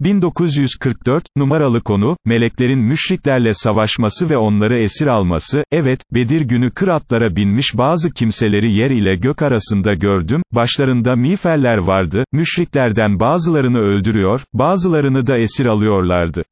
1944, numaralı konu, meleklerin müşriklerle savaşması ve onları esir alması, evet, Bedir günü kıratlara binmiş bazı kimseleri yer ile gök arasında gördüm, başlarında miğferler vardı, müşriklerden bazılarını öldürüyor, bazılarını da esir alıyorlardı.